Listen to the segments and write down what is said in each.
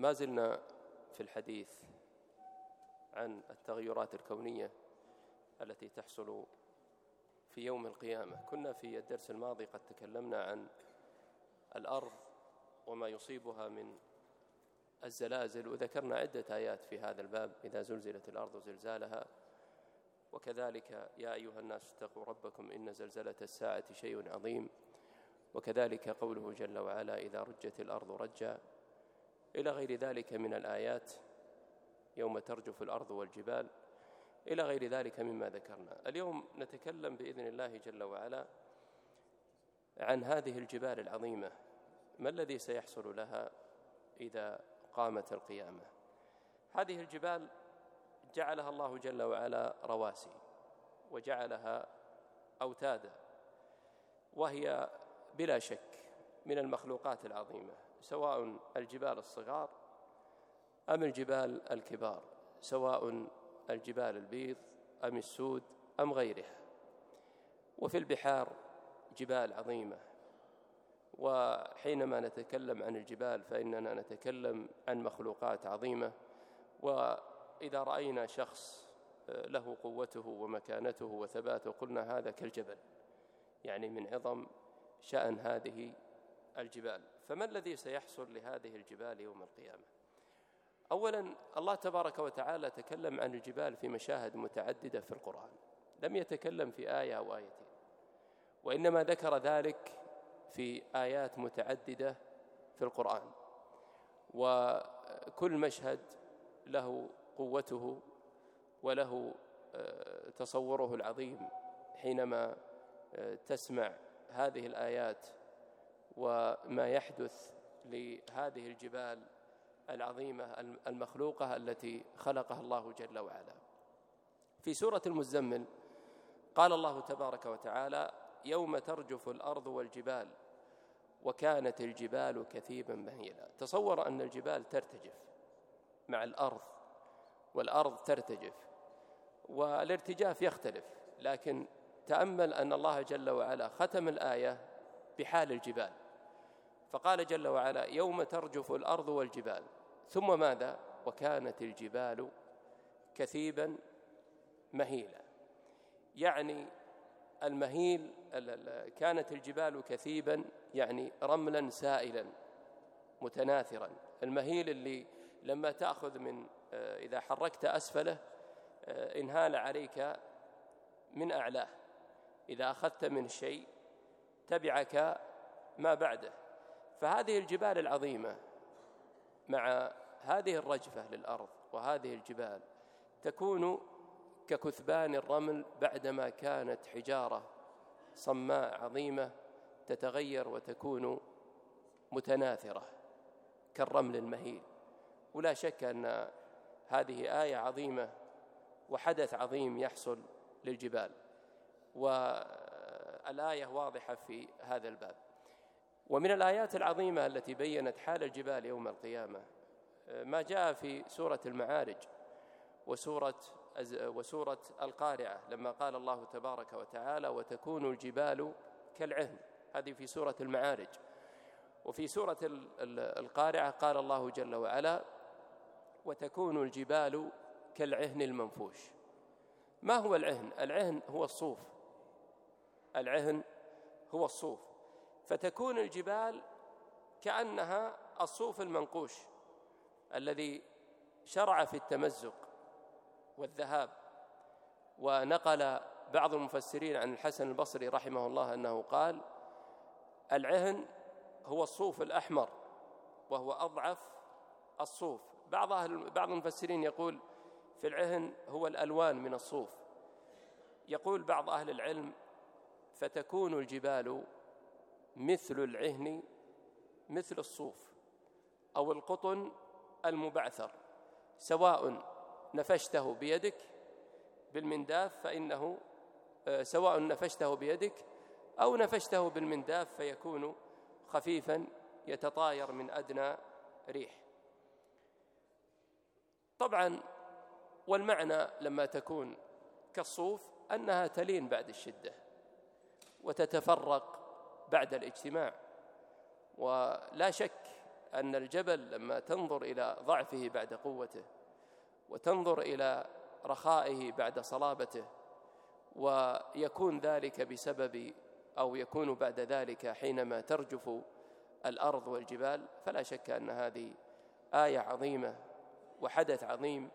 ما زلنا في الحديث عن التغيرات الكونية التي تحصل في يوم القيامة. كنا في الدرس الماضي قد تكلمنا عن الأرض وما يصيبها من الزلازل وذكرنا عدة آيات في هذا الباب إذا زلزلت الأرض زلزالها. وكذلك يا أيها الناس اتقوا ربكم إن زلزلة الساعة شيء عظيم. وكذلك قوله جل وعلا إذا رجت الأرض رجا إلى غير ذلك من الآيات يوم ترجف الأرض والجبال إلى غير ذلك مما ذكرنا. اليوم نتكلم بإذن الله جل وعلا عن هذه الجبال العظيمة. ما الذي سيحصل لها إذا قامت القيامة؟ هذه الجبال جعلها الله جل وعلا رواسي وجعلها أوتادا وهي بلا شك من المخلوقات العظيمة. سواء الجبال الصغار أم الجبال الكبار سواء الجبال البيض أم السود أم غيرها. وفي البحار جبال عظيمة. وحينما نتكلم عن الجبال فإننا نتكلم عن مخلوقات عظيمة. وإذا رأينا شخص له قوته ومكانته وثباته قلنا هذا كالجبل يعني من عظم شأن هذه الجبال. فما الذي سيحصل لهذه الجبال يوم القيامة؟ أولا الله تبارك وتعالى تكلم عن الجبال في مشاهد متعددة في القرآن. لم يتكلم في آية أو آيتين. وإنما ذكر ذلك في آيات متعددة في القرآن. وكل مشهد له قوته وله آه، تصوره العظيم حينما آه، تسمع هذه الآيات وما يحدث لهذه الجبال العظيمة المخلوقة التي خلقها الله جل وعلا. في سورة المزمل قال الله تبارك وتعالى يوم ترجف الأرض والجبال وكانت الجبال كثيبا مهيلا تصور أن الجبال ترتجف مع الأرض والأرض ترتجف والارتجاف يختلف لكن تأمل أن الله جل وعلا ختم الآية بحال الجبال. فقال جل وعلا يوم ترجف الأرض والجبال. ثم ماذا؟ وكانت الجبال كثيبا مهيلا. يعني المهيل كانت الجبال كثيبا يعني رملا سائلا متناثرا. المهيل اللي لما تأخذ من آه، إذا حركت أسفله آه، إنهال عليك من أعلاه. إذا أخذت من شيء تبعك ما بعده. فهذه الجبال العظيمة مع هذه الرجفة للأرض وهذه الجبال تكون ككثبان الرمل بعدما كانت حجارة صماء عظيمة تتغير وتكون متناثرة كالرمل المهيل. ولا شك أن هذه آية عظيمة وحدث عظيم يحصل للجبال. والآية واضحة في هذا الباب. ومن الآيات العظيمة التي بينت حال الجبال يوم القيامة ما جاء في سورة المعارج وسورة وسورة القارعة لما قال الله تبارك وتعالى وتكون الجبال كالعهن هذه في سورة المعارج. وفي سورة القارعة قال الله جل وعلا وتكون الجبال كالعهن المنفوش ما هو العهن؟ العهن هو الصوف. العهن هو الصوف. فتكون الجبال كأنها الصوف المنقوش الذي شرع في التمزق والذهاب. ونقل بعض المفسرين عن الحسن البصري رحمه الله أنه قال العهن هو الصوف الأحمر وهو أضعف الصوف. بعض أهل بعض المفسرين يقول في العهن هو الألوان من الصوف. يقول بعض أهل العلم فتكون الجبال مثل العهن مثل الصوف أو القطن المبعثر سواء نفشته بيدك بالمنداف فإنه آه، سواء نفشته بيدك أو نفشته بالمنداف فيكون خفيفا يتطاير من أدنى ريح. طبعا والمعنى لما تكون كالصوف أنها تلين بعد الشدة. وتتفرق بعد الاجتماع. ولا شك أن الجبل لما تنظر إلى ضعفه بعد قوته وتنظر إلى رخائه بعد صلابته ويكون ذلك بسبب أو يكون بعد ذلك حينما ترجف الأرض والجبال فلا شك أن هذه آية عظيمة وحدث عظيم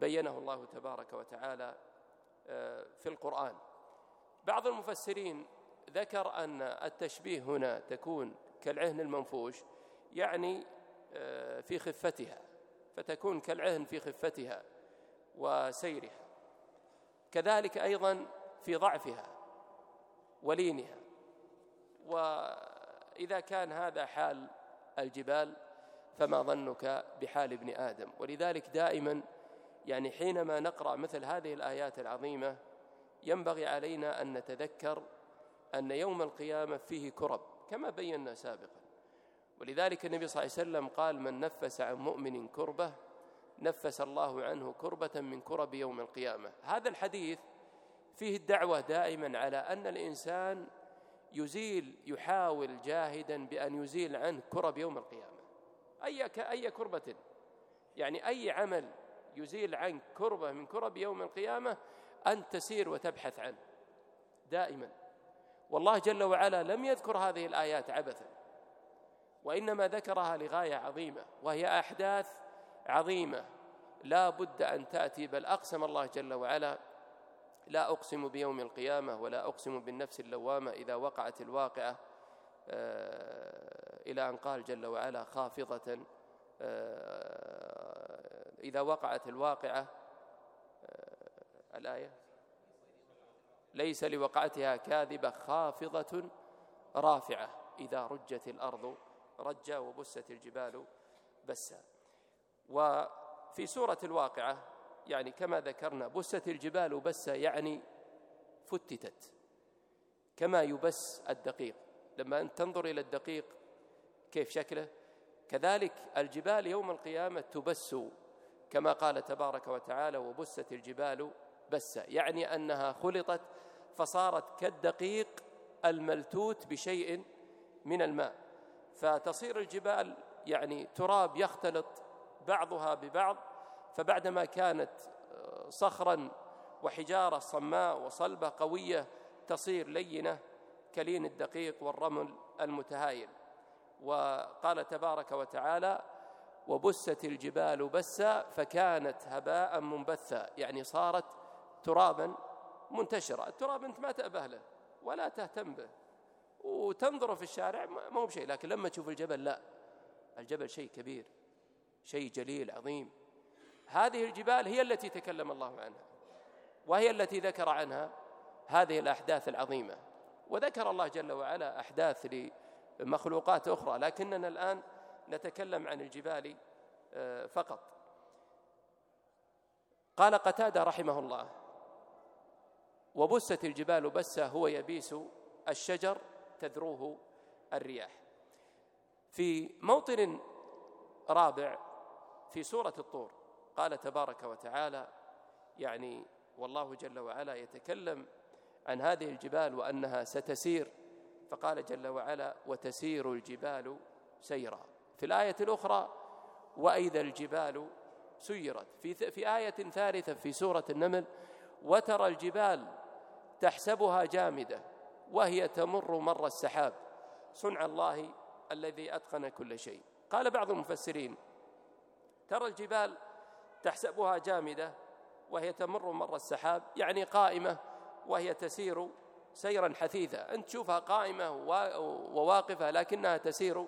بينه الله تبارك وتعالى آه، في القرآن. بعض المفسرين ذكر أن التشبيه هنا تكون كالعهن المنفوش يعني آه، في خفتها فتكون كالعهن في خفتها وسيرها. كذلك أيضا في ضعفها ولينها. وإذا كان هذا حال الجبال فما ظنك بحال ابن آدم. ولذلك دائما يعني حينما نقرأ مثل هذه الآيات العظيمة ينبغي علينا أن نتذكر أن يوم القيامة فيه كرب كما بينا سابقا. ولذلك النبي صلى الله عليه وسلم قال من نفس عن مؤمن كربة نفس الله عنه كربة من كرب يوم القيامة. هذا الحديث فيه الدعوة دائما على أن الإنسان يزيل يحاول جاهدا بأن يزيل عنه كرب يوم القيامة. أي أي كربة؟ يعني أي عمل يزيل عنك كربة من كرب يوم القيامة أن تسير وتبحث عنه دائما. والله جل وعلا لم يذكر هذه الآيات عبثا وإنما ذكرها لغاية عظيمة وهي أحداث عظيمة. لا بد أن تأتي بل أقسم الله جل وعلا لا أقسم بيوم القيامة ولا أقسم بالنفس اللوامة إذا وقعت الواقعة آه، إلى أن قال جل وعلا خافضة آه، إذا وقعت الواقعة آه، الآية؟ ليس لوقعتها كاذبة خافضة رافعة. إذا رجت الأرض رجا وبست الجبال بسا. وفي سورة الواقعة يعني كما ذكرنا بست الجبال بسا يعني فتتت كما يبس الدقيق. لما أنت تنظر إلى الدقيق كيف شكله؟ كذلك الجبال يوم القيامة تبس كما قال تبارك وتعالى وبست الجبال بسا. يعني أنها خلطت فصارت كالدقيق الملتوت بشيء من الماء. فتصير الجبال يعني تراب يختلط بعضها ببعض فبعدما كانت آه، صخرا وحجارة صماء وصلبة قوية تصير لينة كلين الدقيق والرمل المتهايل. وقال تبارك وتعالى وبست الجبال بسا فكانت هباء منبثا. يعني صارت ترابا منتشرة. التراب أنت ما تأبه له ولا تهتم به. وتنظر في الشارع ما هو بشيء لكن لما تشوف الجبل لا. الجبل شيء كبير شيء جليل عظيم. هذه الجبال هي التي تكلم الله عنها وهي التي ذكر عنها هذه الأحداث العظيمة. وذكر الله جل وعلا أحداث لمخلوقات أخرى لكننا الآن نتكلم عن الجبال آه، فقط. قال قتادة رحمه الله وبست الجبال بسا هو يبيس الشجر تذروه الرياح. في موطن رابع في سورة الطور قال تبارك وتعالى يعني والله جل وعلا يتكلم عن هذه الجبال وأنها ستسير. فقال جل وعلا وتسير الجبال سيرا. في الآية الأخرى وإذا الجبال سيرت. في في آية ثالثة في سورة النمل وترى الجبال تحسبها جامدة وهي تمر مر السحاب. صنع الله الذي أتقن كل شيء. قال بعض المفسرين ترى الجبال تحسبها جامدة وهي تمر مر السحاب يعني قائمة وهي تسير سيرا حثيثا أنت تشوفها قائمة وواقفة لكنها تسير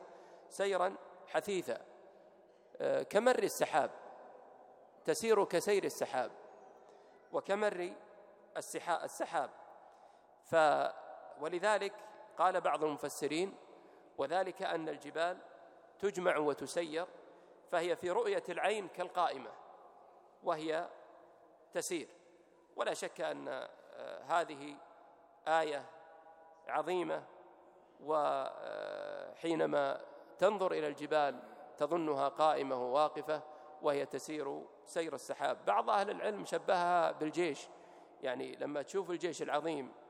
سيرا حثيثا آه، كمر السحاب تسير كسير السحاب وكمر السحاب. ف ولذلك قال بعض المفسرين وذلك أن الجبال تجمع وتسير فهي في رؤية العين كالقائمة وهي تسير. ولا شك أن آه، هذه آية عظيمة وحينما تنظر إلى الجبال تظنها قائمة وواقفة وهي تسير سير السحاب. بعض أهل العلم شبهها بالجيش. يعني لما تشوف الجيش العظيم آه،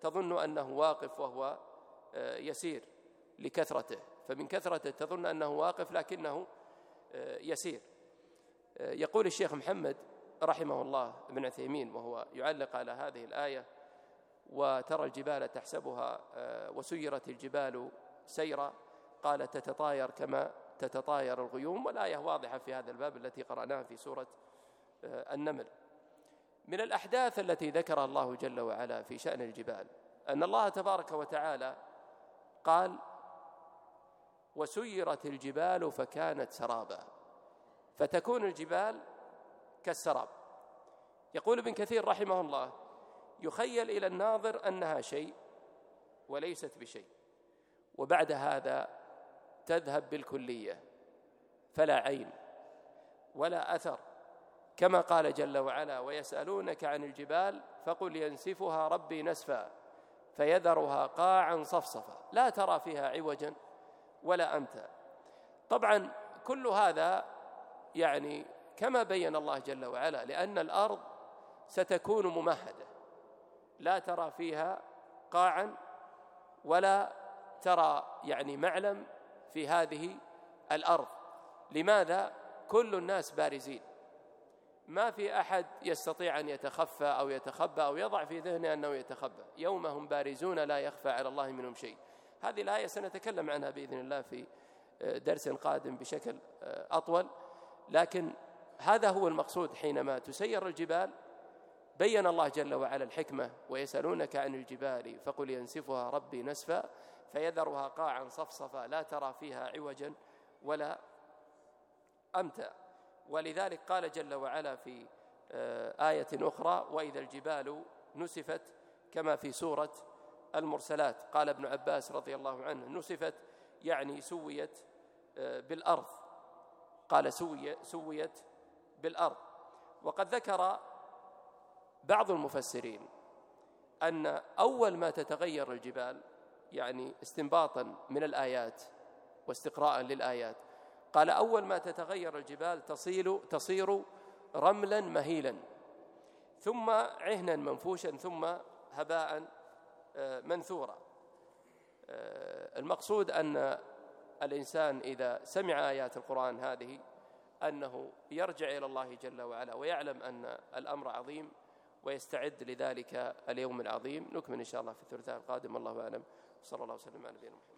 تظن أنه واقف وهو آه، يسير لكثرته. فمن كثرة تظن أنه واقف لكنه آه، يسير. آه، يقول الشيخ محمد رحمه الله ابن عثيمين وهو يعلق على هذه الآية وترى الجبال تحسبها آه، وسيرت الجبال سيرا قال تتطاير كما تتطاير الغيوم والآية واضحة في هذا الباب التي قرأناها في سورة النمل. من الأحداث التي ذكرها الله جل وعلا في شأن الجبال. أن الله تبارك وتعالى قال وسيرت الجبال فكانت سرابا. فتكون الجبال كالسراب. يقول ابن كثير رحمه الله يخيل إلى الناظر أنها شيء وليست بشيء وبعد هذا تذهب بالكلية فلا عين ولا أثر كما قال جل وعلا ويسألونك عن الجبال فقل ينسفها ربي نسفا فيذرها قاعا صفصفا لا ترى فيها عوجا ولا أمتا. طبعا كل هذا يعني كما بين الله جل وعلا لأن الأرض ستكون ممهدة لا ترى فيها قاعا ولا ترى يعني معلم في هذه الأرض. لماذا؟ كل الناس بارزين. ما في أحد يستطيع أن يتخفى أو يتخبى أو يضع في ذهنه أنه يتخبى يوم هم بارزون لا يخفى على الله منهم شيء. هذه الآية سنتكلم عنها بإذن الله في آه، درس قادم بشكل آه، أطول. لكن هذا هو المقصود حينما تسير الجبال. بين الله جل وعلا الحكمة ويسألونك عن الجبال فقل ينسفها ربي نسفا فيذرها قاعا صفصفا لا ترى فيها عوجا ولا أمتا. ولذلك قال جل وعلا في آه، آية أخرى وإذا الجبال نسفت كما في سورة المرسلات. قال ابن عباس رضي الله عنه نسفت يعني سويت آه، بالأرض. قال سوي سويت بالأرض. وقد ذكر بعض المفسرين أن أول ما تتغير الجبال يعني استنباطا من الآيات واستقراء للآيات قال أول ما تتغير الجبال تصير تصير رملا مهيلا ثم عهنا منفوشا ثم هباء آه، منثورا. آه، المقصود أن الإنسان إذا سمع آيات القرآن هذه أنه يرجع إلى الله جل وعلا ويعلم أن الأمر عظيم ويستعد لذلك اليوم العظيم. نكمل إن شاء الله في الثلاثاء القادم الله أعلم. صلى الله وسلم على نبينا محمد.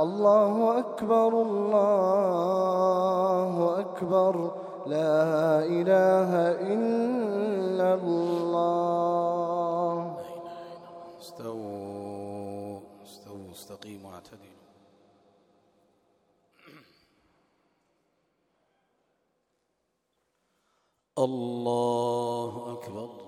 الله أكبر الله أكبر. لا إله إلا الله. استووا استووا استقيموا واعتدلوا الله أكبر.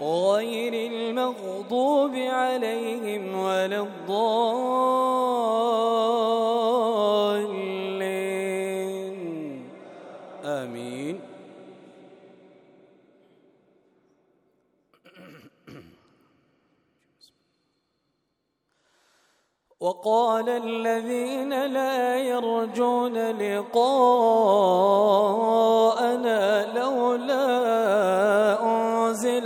غير المغضوب عليهم ولا الضالين. آمين. وقال الذين لا يرجون لقاءنا لولا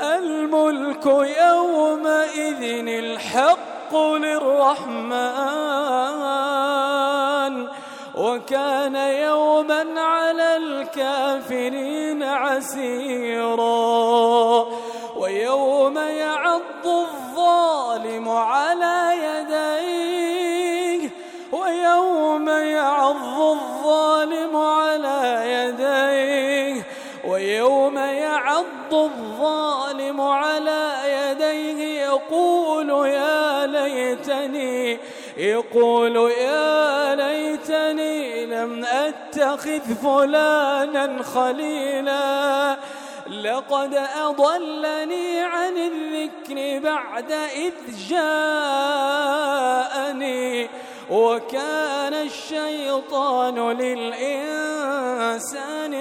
الملك يومئذ الحق للرحمن وكان يوما على الكافرين عسيرا ويوم يعض الظالم على يديه ويوم يعض الظالم على يديه ويوم يعض الظالم على يديه يقول يا ليتني يقول يا ليتني لم أتخذ فلانا خليلا. لقد أضلني عن الذكر بعد إذ جاءني وكان الشيطان للإنسان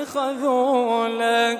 خذولا.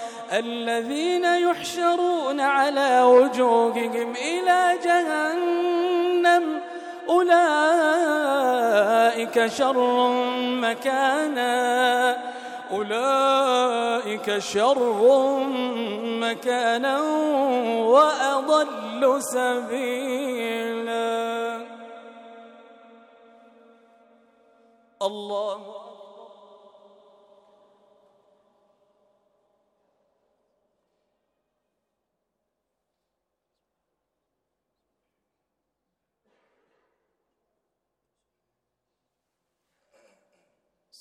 الذين يحشرون على وجوههم إلى جهنم أولئك شر مكانا أولئك شر مكانا وأضل سبيلا. الله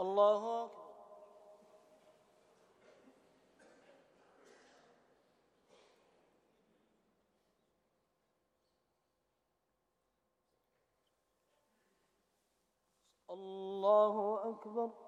الله أكبر. الله أكبر.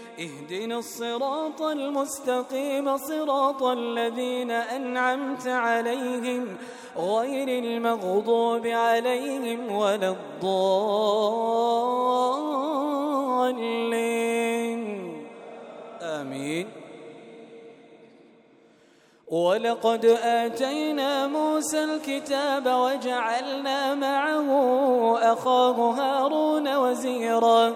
اهدنا الصراط المستقيم صراط الذين أنعمت عليهم غير المغضوب عليهم ولا الضالين. آمين. ولقد آتينا موسى الكتاب وجعلنا معه أخاه هارون وزيرا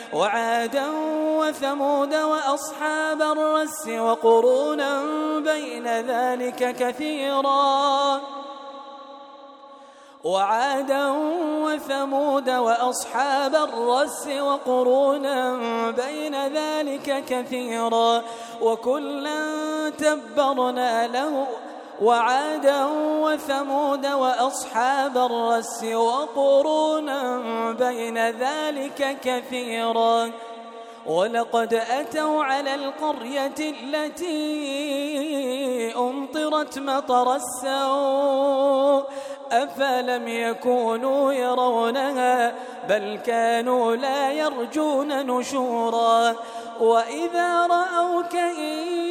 وعادا وثمود وأصحاب الرس وقرونا بين ذلك كثيرا. وعادا وثمود وأصحاب الرس وقرونا بين ذلك كثيرا. وكلا تبرنا له وعادا وثمود وأصحاب الرس وقرونا بين ذلك كثيرا. ولقد أتوا على القرية التي أمطرت مطر السوء. أفلم يكونوا يرونها؟ بل كانوا لا يرجون نشورا. وإذا رأوك إن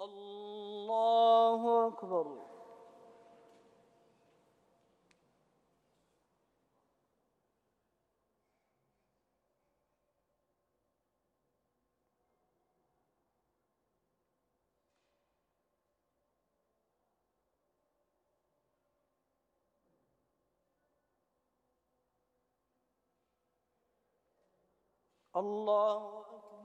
الله أكبر. الله أكبر.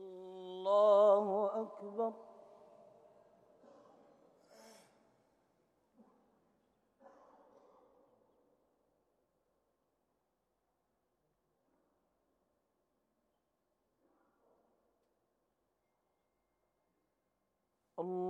الله أكبر. الله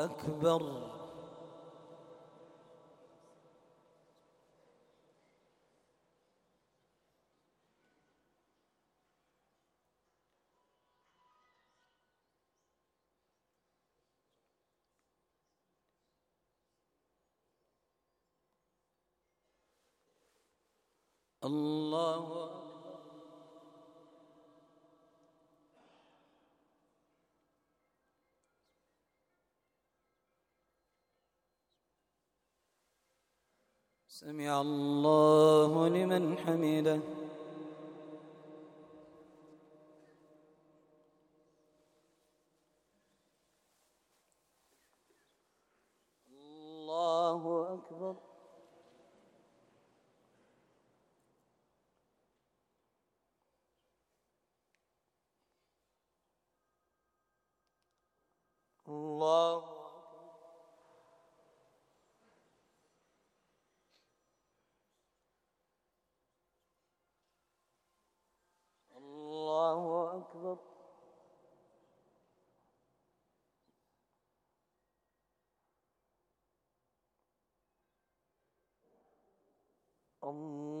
أكبر. الله سمع الله لمن حمده الله أكبر الله أكبر الله أكبر الله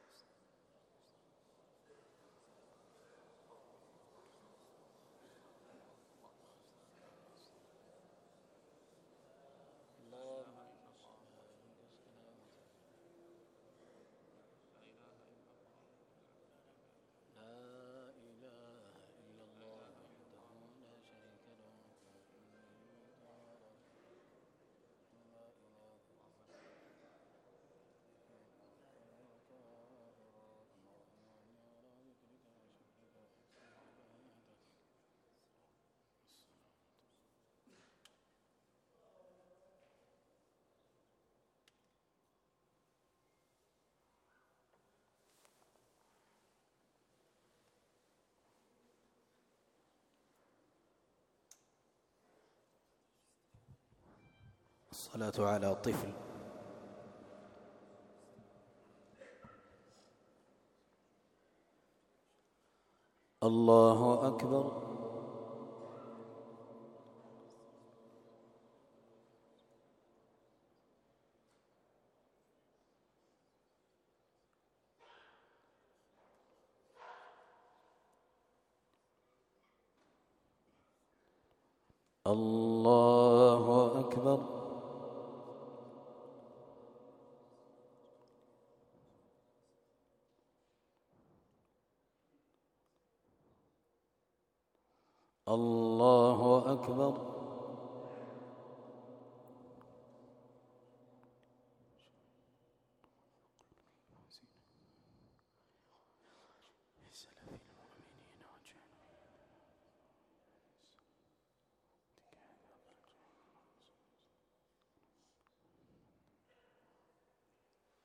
الصلاة على طفل. الله أكبر. الله أكبر الله أكبر